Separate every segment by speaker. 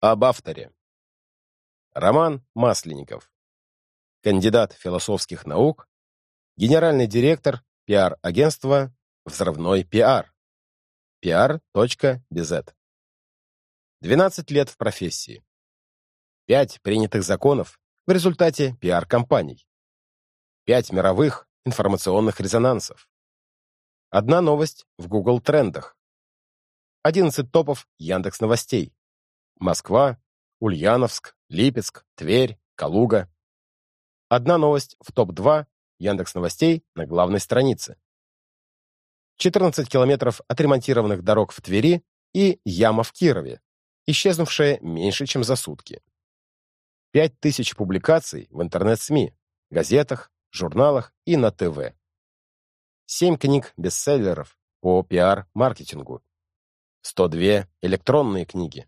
Speaker 1: об авторе. Роман Масленников. Кандидат философских наук, генеральный директор пиар-агентства «Взрывной пиар». pr.bz. 12 лет в профессии. 5 принятых законов в результате пиар-компаний. 5 мировых информационных резонансов. Одна новость в Google трендах. 11 топов Яндекс новостей. Москва, Ульяновск, Липецк, Тверь, Калуга. Одна новость в топ-2 Яндекс новостей на главной странице. 14 километров отремонтированных дорог в Твери и яма в Кирове, исчезнувшая меньше, чем за сутки. 5000 публикаций в интернет-СМИ, газетах, журналах и на ТВ. 7 книг-бестселлеров по пиар-маркетингу. 102 электронные книги.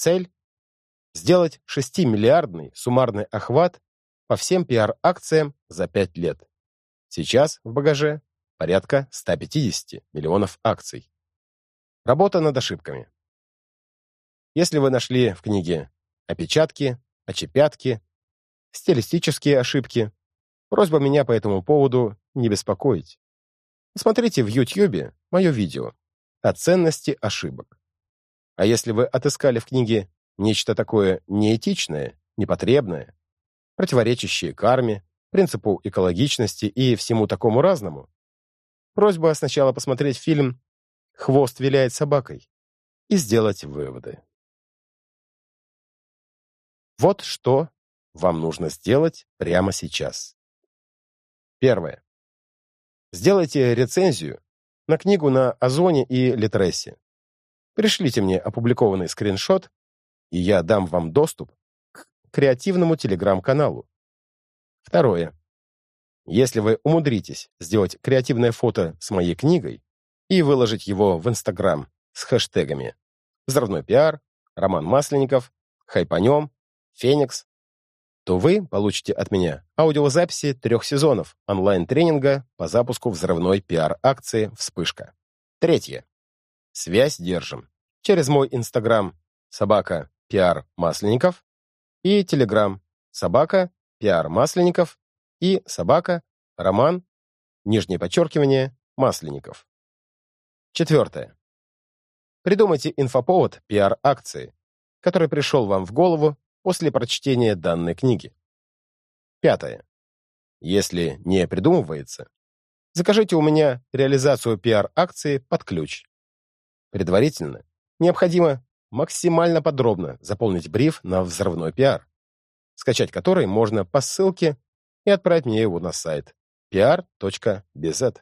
Speaker 1: Цель – сделать 6-миллиардный суммарный охват по всем пиар-акциям за 5 лет. Сейчас в багаже порядка 150 миллионов акций. Работа над ошибками. Если вы нашли в книге опечатки, очепятки, стилистические ошибки, просьба меня по этому поводу не беспокоить. Посмотрите в YouTube мое видео о ценности ошибок. А если вы отыскали в книге нечто такое неэтичное, непотребное, противоречащее карме, принципу экологичности и всему такому разному, просьба сначала посмотреть фильм «Хвост виляет собакой» и сделать выводы. Вот что вам нужно сделать прямо сейчас. Первое. Сделайте рецензию на книгу на Озоне и Литресе. Пришлите мне опубликованный скриншот, и я дам вам доступ к креативному телеграм-каналу. Второе. Если вы умудритесь сделать креативное фото с моей книгой и выложить его в Инстаграм с хэштегами «Взрывной пиар», «Роман Масленников», «Хайпанем», «Феникс», то вы получите от меня аудиозаписи трех сезонов онлайн-тренинга по запуску взрывной пиар-акции «Вспышка». Третье. Связь держим через мой Инстаграм собака пиар Масленников и Телеграм собака пиар Масленников и собака Роман, нижнее подчеркивание, Масленников. Четвертое. Придумайте инфоповод пиар-акции, который пришел вам в голову после прочтения данной книги. Пятое. Если не придумывается, закажите у меня реализацию пиар-акции под ключ. Предварительно необходимо максимально подробно заполнить бриф на взрывной пиар, скачать который можно по ссылке и отправить мне его на сайт pr.bz.